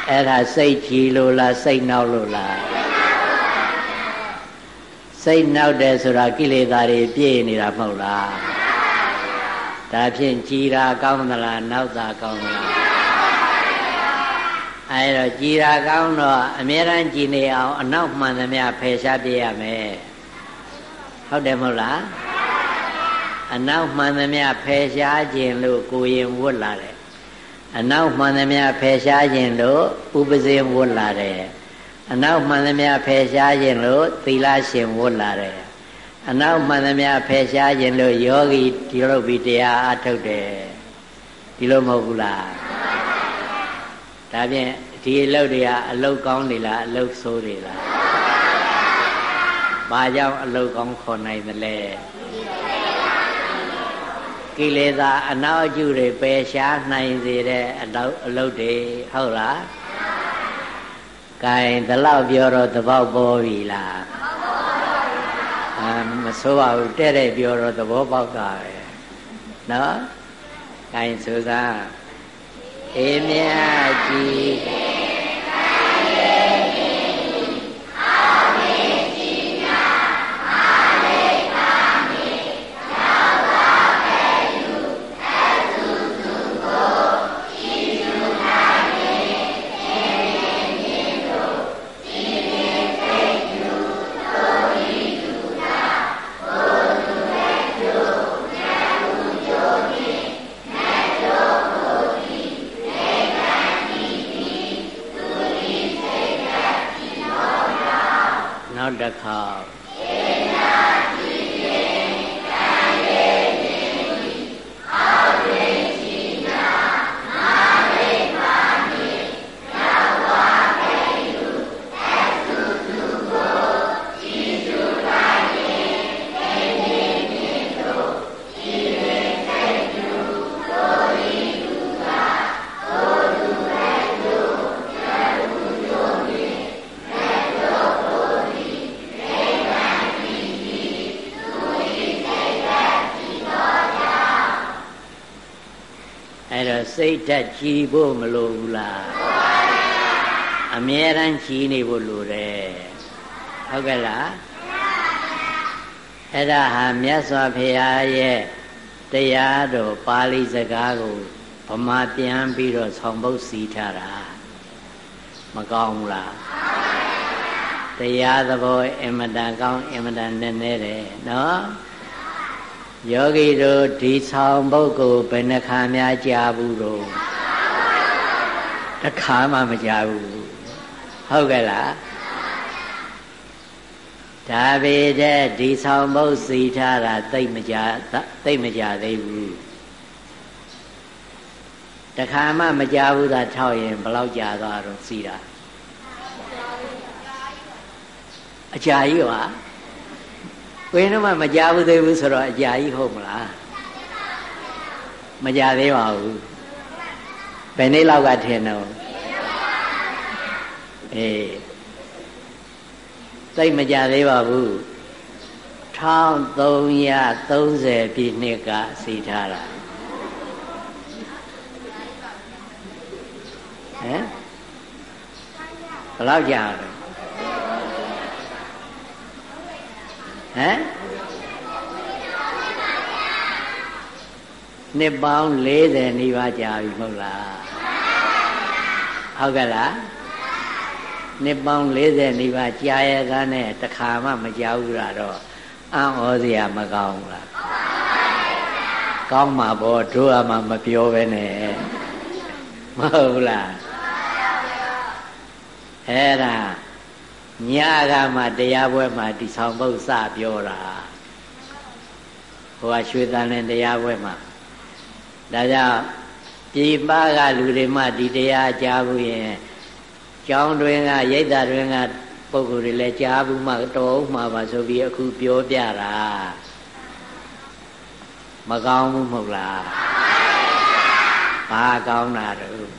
အဲ့ဒါစိတ်ကြည်လို့လားစိတ်နောက်လို့လားစိတ်နောက်တယ်ဆိုတာကိလေသာတွေပြည့်နေတာမဟုတ်လား ဒါဖြင့်ကြည်တာကောင်းသလားနောက်တာကောင်းသလားအဲဒါကြည်တာကောင်းတော့အမြဲတမ်းကြည်နေအောင်အနောက်မှန်သမျှဖယ်ရှားပြရမယ်ဟုတ်တယ်မဟုတ်လားအနောက်မှန်သမျှဖယ်ရှားခြင်းလို့ကိုရင်ဝတ်လာတယ်အနောက်မှန်သမျှဖယ်ရှားခြင်းလို့ဥပဇင်ဝတ်လာတယ်အနောက်မှန်သမျှဖယ်ရှားခြင်းလို့သီလရှင်ဝတ်လာတယ် အနောက်မှန်သမျှဖယ်ရှားခြင်းလို့ယောဂီဒီလိုပြီးတရားအထုတ်တယ်ဒီလိုမဟုတ်ဘူးလားဒါဖြင့်ဒီအလုပ်တွေကအလုပ်ကောင်းနေလားအလုပ်ဆိုးနေလားဘာကြောင့်အလုတ်ကောင်းခေါ်နိုင်သလဲကိလေသာအနောက်အကျုတွေပယ်ရှားနိုင်စေတဲ့အလောက်အလုတ်တွေဟုတ်လားကဲဒီလောက်ပြောတော့သဘောပေါ်ပြီလားအာမ ဆိုးပါဘူးတဲ့တဲ့ပြောတော့သဘောပေါက်တာပဲနော်ကဲဆိုစားအေးမြတ်ကြီး စိတ်ဓာတ်ကြည်ဖို့မလိုဘူးလားအမြဲတမ်းကြည်နေဖို့လိုတယ်ဟုတ်ကဲ့လားအဲ့ဒါဟာမြတ်စွာဘုရားရဲ့တရားတော်ပါဠိစကားကိုဗမာပြန်ပြီးတော့ဆောင်ပုတ်စီထားတာမကောင်းဘူးလားတရားသဘောအင်မတန်ကောင်းအင်မတန်နည်းနည်းတယ်နော် ယောဂီတို့ဒီဆောင်ပုတ်ကိုဘယ်နှခါများကြားဘူးတော့တစ်ခါမှမကြားဘူးဟုတ်ကဲ့လားဒါပေတဲ့ဒီဆောင်ပုတ်စီထားတာသိမကြသိမကြသေးဘူးတခါမှမကြားဘူးသာထောက်ရင်ဘယ်လောက်ကြာသွားတော့စီတာအကြာကြီးပါ ဘယ်တော့မှမကြားဘူးသေးဘူးဆိုတော့အကြာကြီးဟုတ်မလားမကြသေးပါဘူးဘယ်နေ့လောက်ကထင်တော့အေးသိမကြသေးပါဘူး1330ပြည့်နှစ်ကစီထားတာဟမ်ဘယ်လောက်ကြာလဲ ဟမ်နှစ်ပေါင်း40နီးပါးကြာပြီမဟုတ်လားဟုတ်ကဲ့လားနှစ်ပေါင်း40နီးပါးကြာရကန်းနဲ့တခါမှမကြောက်ဘူးလားတော့အံ့ဩစရာမကောင်းဘူးလားကောင်းမှာပေါ့တို့အမှမပြောပဲနဲ့မဟုတ်လားအဲ့ဒါ ညကမှတရားပွဲမှာဒီဆောင်ပုတ်စပြောတာဟိုကရွှေတန်နဲ့တရားပွဲမှာဒါကြောင့်ပြည်ပကလူတွေမှဒီတရားကြားဘူးရင်ကျောင်းတွင်ကရိတ်တာတွင်ကပုဂ္ဂိုလ်တွေလည်းကြားဘူးမှတော်မှပါဆိုပြီးအခုပြောပြတာမကောင်းဘူးမဟုတ်လားဘာကောင်းတာတော့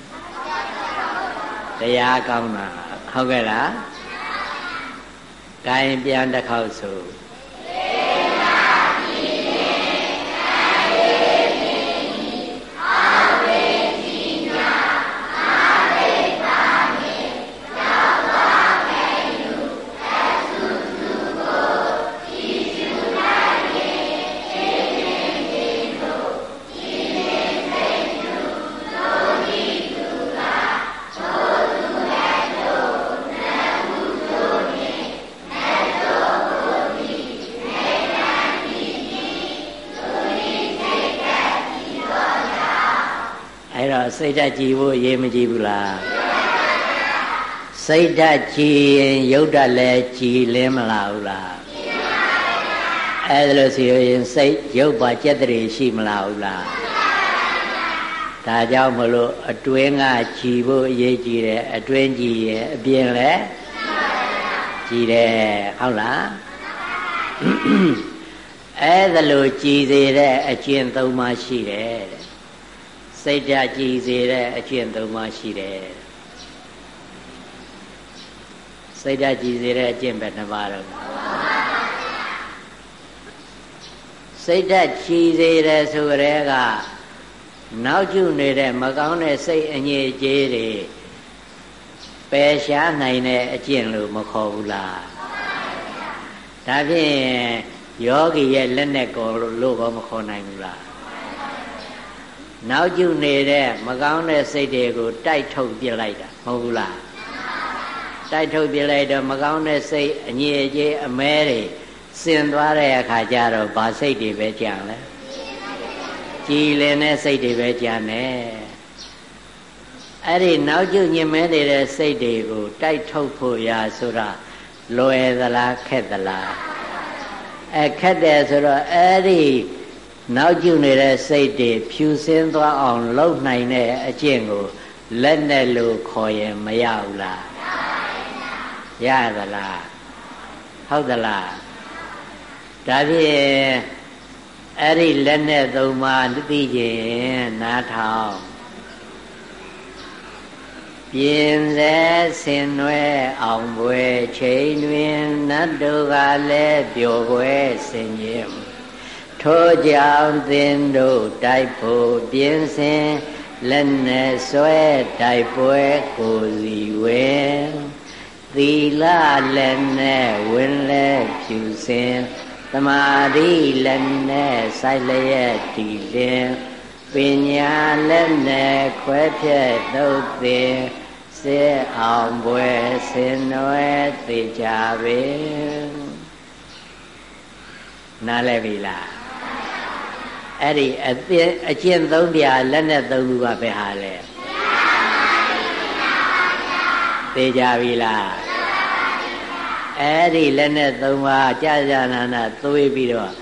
တရားကောင်းတာဟုတ်ကဲ့လား ကိုင်းပြန်တစ်ခေါက်ဆို စိတ်ဓာတ်ကြည်ဖို့ရေးမကြည့်ဘူးလားစိတ်ဓာတ်ကြည်ရင်ရုပ်ဓာတ်လည်းကြည်လင်းမလာဘူးလားအဲ့ဒါလို့ဆိုရင်စိတ်ရုပ်ပါကြက်တည်းရှိမလာဘူးလားဒါကြောင့်မလို့အတွင်းကကြည်ဖို့အရေးကြီးတယ်အတွင်းကြည်ရင်အပြင်လည်းကြည်တယ်ဟုတ်လားအဲ့ဒါလို့ကြည်စေတဲ့အကျင့်သုံးပါရှိတယ်တဲ့ စိတ်ဓာတ်ကြည်စေတဲ့အကျင့်သုံးပါးရှိတယ်စိတ်ဓာတ်ကြည်စေတဲ့အကျင့်ပဲနှစ်ပါးတော့စိတ်ဓာတ်ကြည်စေတယ်ဆိုရဲကနောက်ကျနေတဲ့မကောင်းတဲ့စိတ်အငြိကြေးတွေပယ်ရှားနိုင်တဲ့အကျင့်လို့မခေါ်ဘူးလားဒါဖြင့်ယောဂီရဲ့လက်နဲ့ကောလို့ကောမခေါ်နိုင်ဘူးလား နောက်ကျနေတဲ့မကောင်းတဲ့စိတ်တွေကိုတိုက်ထုတ်ပြလိုက်တာမဟုတ်ဘူးလားတိုက်ထုတ်ပြလိုက်တော့မကောင်းတဲ့စိတ်အငြိအကျေးအမဲတွေစင်သွားတဲ့အခါကျတော့ဘာစိတ်တွေပဲကြံလဲကြည်လင်တဲ့စိတ်တွေပဲကြံတယ်အဲ့ဒီနောက်ကျညင်မဲနေတဲ့စိတ်တွေကိုတိုက်ထုတ်ဖို့ရာဆိုတာလွယ်သလားခက်သလားအဲခက်တယ်ဆိုတော့အဲ့ဒီ နောက်ကျနေတဲ့စိတ်တွေဖြူစင်းသွားအောင်လုပ်နိုင်တဲ့အကျင့်ကိုလက်နဲ့လို့ခေါ်ရင်မရဘူးလားရသလားဟုတ်သလားဒါဖြင့်အဲ့ဒီလက်နဲ့သုံးပါးသိခြင်းနားထောင်ပြင်းစေဆင်နွဲအောင်ပွဲချိန်တွင်နတ်တို့ကလည်းပျော်ပွဲဆင်ခြင်း ထိုကြောင့်သင်တို့တိုက်ဖို့ပြင်းစင်လက်နဲ့ဆွဲတိုက်ပွဲကိုစီဝင်သီလလက်နဲ့ဝင်လဲဖြူစင်သမာဓိလက်နဲ့စိုက်လျက်တည်လင်ပညာလက်နဲ့ခွဲဖြက်သုတ်သင်စေအောင်ပွဲဆင်နွယ်သိကြပေနားလဲပြီလား အဲ့ဒီအသင်အကျင့်သုံးပြလက်နဲ့သုံးခုကဘယ်ဟာလဲသိကြပြီလားအဲ့ဒီလက်နဲ့သုံးပါးကြာကြာနာနာသွေးပြီးတော့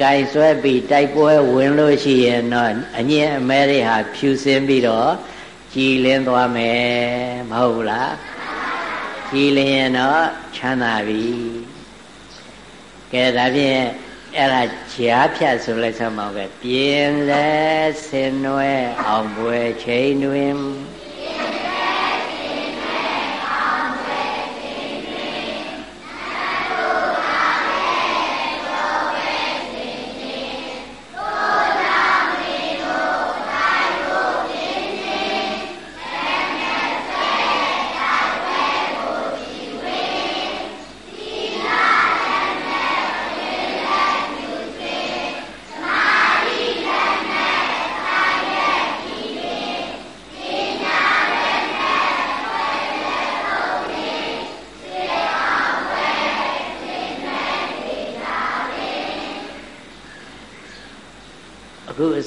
ကင်ဆွဲပြီးတိုက်ပွဲဝင်လို့ရှိရင်တော့အညင်အမဲတွေဟာဖြူစင်းပြီးတော့ကြည်လင်းသွားမယ်မဟုတ်လားကြည်လင်းရင်တော့ချမ်းသာပြီကဲဒါဖြင့် အဲ့ဒါကြားဖြတ်ဆိုလိုက်စမ်းပါပဲပြင်းလဲဆင်နွယ်အောင်ပွဲချိန်တွင်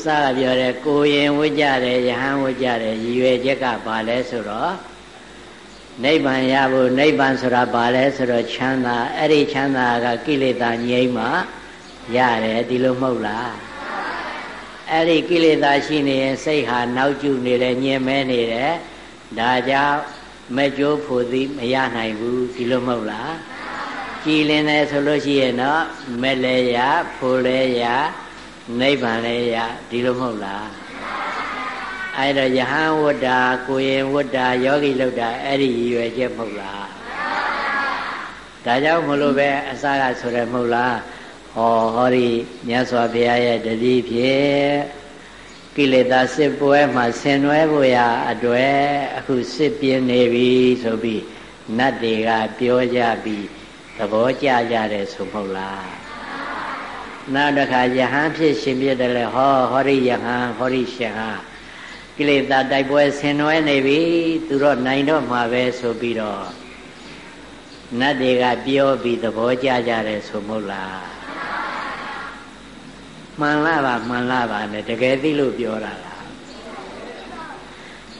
စကပြောတဲ့ကိုရင်ဝိကြတယ်ယဟန်ဝိကြတယ်ရည်ရွယ်ချက်ကဘာလဲဆိုတော့နိဗ္ဗာန်ရဖို့နိဗ္ဗာန်ဆိုတာဘာလဲဆိုတော့ချမ်းသာအဲ့ဒီချမ်းသာကကိလေသာငြိမ်းမှရတယ်ဒီလိုမဟုတ်လားအဲ့ဒီကိလေသာရှိနေရင်စိတ်ဟာနောက်ကျနေတယ်ညင်မဲနေတယ်ဒါကြောင့်မကြိုးဖို့သည်မရနိုင်ဘူးဒီလိုမဟုတ်လားကြည်လင်တယ်ဆိုလို့ရှိရင်တော့မဲ့လဲရဖို့လဲရ နိဗ္ဗာန်လည်းရဒီလိုမဟုတ်လားအဲ့တော့ယဟန်ဝတ္တာကိုရင်ဝတ္တာယောဂီလုတ်တာအဲ့ဒီရည်ရွယ်ချက်မဟုတ်လားဒါကြောင့်မလို့ပဲအစကဆိုရမဟုတ်လားဟောဟောဒီမြတ်စွာဘုရားရဲ့တတိဖြင့်ကိလေသာစစ်ပွဲမှာဆင်နွှဲဖို့ရအတွေ့အခုစစ်ပြင်းနေပြီဆိုပြီးနတ်တွေကပြောကြပြီးသဘောကျကြတယ်ဆိုမဟုတ်လား နောက်တစ်ခါယဟန်ဖြစ်ရှင်ဖြစ်တယ်လေဟောဟောရိယဟန်ဟောရိရှင်ဟာကိလေသာတိုက်ပွဲဆင်နွှဲနေပြီသူတော့နိုင်တော့မှာပဲဆိုပြီးတော့နတ်တွေကပြောပြီးသဘောကျကြတယ်ဆိုမဟုတ်လားမှန်လားပါမှန်လားပါနဲ့တကယ်သိလို့ပြောတာလား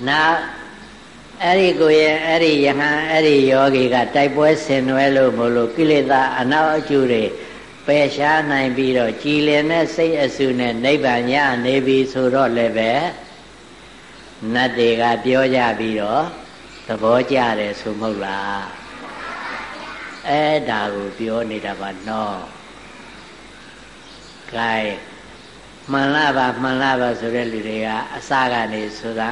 နောက်အဲ့ဒီကိုရဲ့အဲ့ဒီယဟန်အဲ့ဒီယောဂီကတိုက်ပွဲဆင်နွှဲလို့မလို့ကိလေသာအနောက်အကျူတွေ ပယ်ရှားနိုင်ပြီးတော့ကြည်လင်တဲ့စိတ်အစုနဲ့နိဗ္ဗာန်ရနေပြီဆိုတော့လည်းပဲနတ်တွေကပြောကြပြီးတော့သဘောကျတယ်ဆိုမဟုတ်လားအဲ့ဒါကိုပြောနေတာပါနော်ကဲမှန်လားပါမှန်လားပါဆိုတဲ့လူတွေကအစကနေဆိုတာ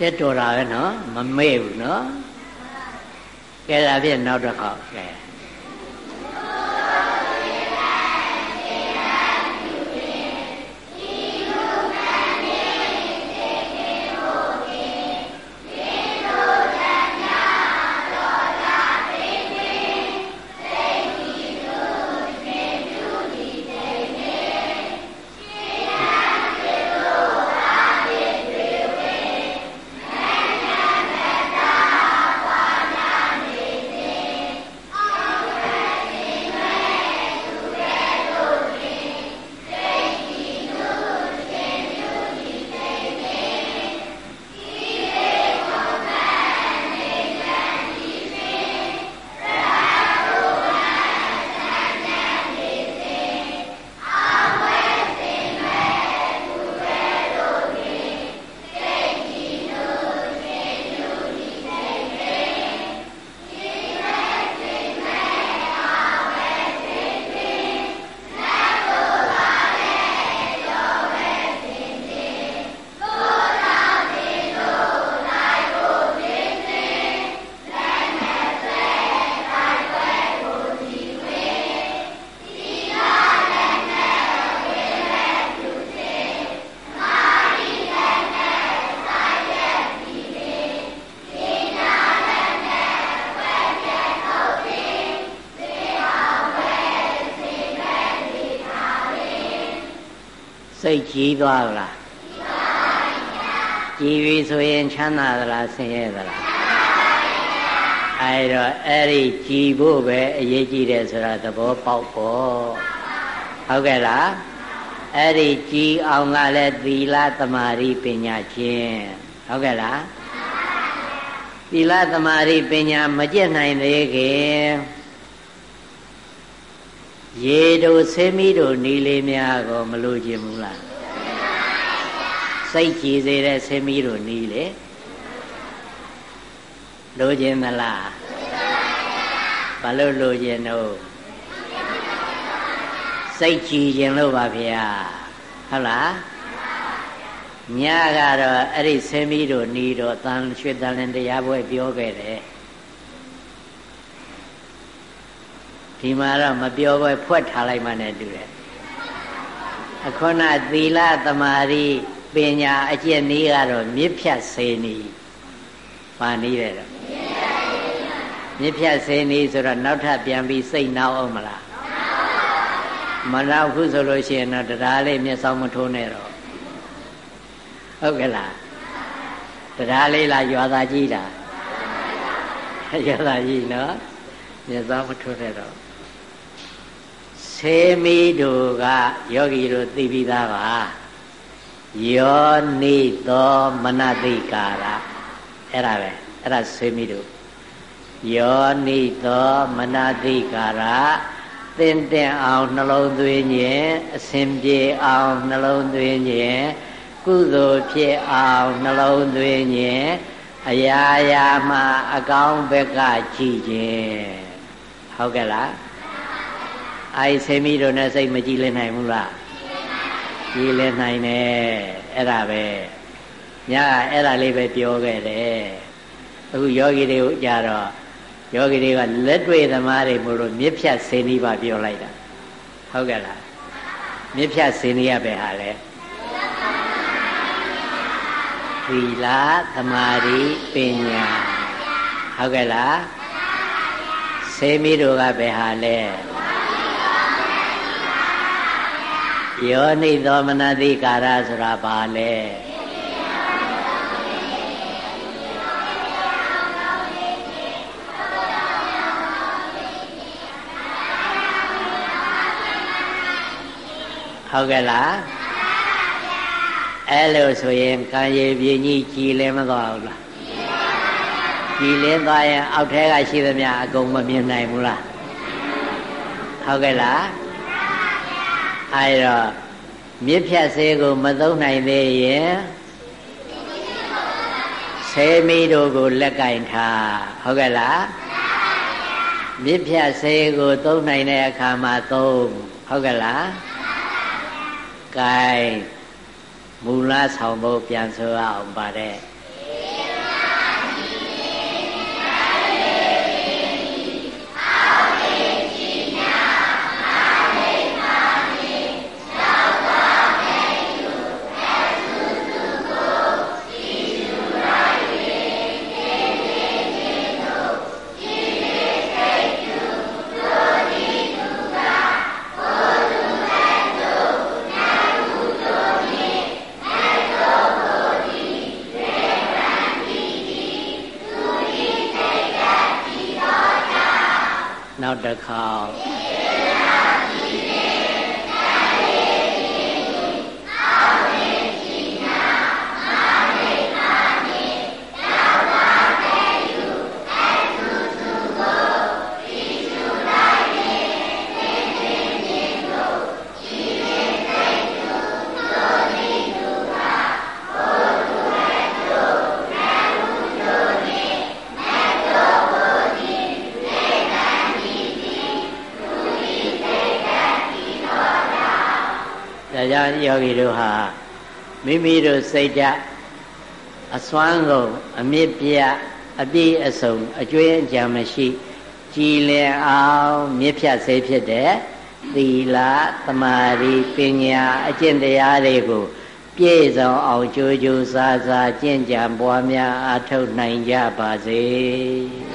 တက်တော်တာပဲနော်မမေ့ဘူးနော်ကဲဒါဖြင့်နောက်တစ်ခေါက် စိတ်ကြီးသွားလားကြီးပြီဆိုရင်ချမ်းသာသလားဆင်းရဲသလားအဲတော့အဲ့ဒီကြည်ဖို့ပဲအရေးကြီးတယ်ဆိုတာသဘောပေါက်ပေါ့ဟုတ်ကဲ့လားအဲ့ဒီကြည်အောင်ကလည်းသီလသမာဓိပညာချင်းဟုတ်ကဲ့လားသီလသမာဓိပညာမကျင့်နိုင်သေးခင် ရေတို့ဆေးမီးတို့နီလေးများကိုမလို့ခြင်းဘူးလားစိတ်ကြည်စေတဲ့ဆေးမီးတို့နီးလေလိုခြင်းမလားဘာလို့လိုခြင်းတော့စိတ်ကြည်ခြင်းလို့ပါဗျာဟုတ်လားညကတော့အဲ့ဒီဆေးမီးတို့နီးတော့တန်ရွှေတန်လင်တရားပွဲပြောခဲ့တယ် ဒီမှာတော့မပြောဘဲဖွက်ထားလိုက်မှနဲ့တူတယ်အခုနသီလသမာဓိပညာအကျင့်နည်းကတော့မြစ်ဖြတ်စေနီးပါနည်းတဲ့တော့မြစ်ဖြတ်စေနီးဆိုတော့နောက်ထပ်ပြန်ပြီးစိတ်နောက်အောင်မလားမနောက်ခုဆိုလို့ရှိရင်တော့တရားလေးမျက်စောင်းမထိုးနဲ့တော့ဟုတ်ကဲ့လားတရားလေးလားရွာသားကြီးလားရွာသားကြီးနော်မျက်စောင်းမထိုးနဲ့တော့ ဆေမီတို့ကယောဂီတို့သိပြီးသားပါယောနိသောမနတိကာရအဲ့ဒါပဲအဲ့ဒါဆေမီတို့ယောနိသောမနတိကာရသင်တင်အောင်နှလုံးသွင်းခြင်းအစဉ်ပြေအောင်နှလုံးသွင်းခြင်းကုသိုလ်ဖြစ်အောင်နှလုံးသွင်းခြင်းအရာရာမှာအကောင်းဘက်ကကြည့်ခြင်းဟုတ်ကဲ့လား အိုင်ဆေမီတို့နဲ့စိတ်မကြည်လင်နိုင်ဘူးလားကြည်လင်နိုင်တယ်အဲ့ဒါပဲညကအဲ့ဒါလေးပဲပြောခဲ့တယ်အခုယောဂီတွေကိုကြတော့ယောဂီတွေကလက်တွေ့သမားတွေမို့လို့မြစ်ဖြတ်စေနီးပါပြောလိုက်တာဟုတ်ကဲ့လားမြစ်ဖြတ်စေနီးရပဲဟာလေသီလသမာဓိပညာဟုတ်ကဲ့လားစေမီတို့ကဘယ်ဟာလဲ ယောနိသောမနတိကာရဆိုတာဘာလဲဟုတ်ကဲ့လားအဲ့လိုဆိုရင်ကံရည်ပြင်းကြီးကြည်လဲမသွားဘူးလားကြည်လင်းသွားရင်အောက်ထဲကရှိသမျှအကုန်မမြင်နိုင်ဘူးလားဟုတ်ကဲ့လား အဲတော့မြစ်ဖြတ်ဆေးကိုမသုံးနိုင်သေးရင်ဆေးမီတို့ကိုလက်ကင်ထားဟုတ်ကဲ့လားမြစ်ဖြတ်ဆေးကိုသုံးနိုင်တဲ့အခါမှာသုံးဟုတ်ကဲ့လားကဲမူလဆောင်ဖို့ပြန်ဆိုအောင်ပါတဲ့ တစ် ယောဂီတို့ဟာမိမိတို့စိတ်ဓာတ်အစွမ်းကုန်အမြင့်ပြအပြည့်အစုံအကျွင်းအကြံမရှိ ကြည်လင်အောင်မြင့်ဖြတ်စေဖြစ်တဲ့သီလသမာဓိပညာအကျင့်တရားတွေကိုပြည့်စုံအောင်ကြိုးကြိုးစားစားကျင့်ကြံပွားများအားထုတ်နိုင်ကြပါစေ။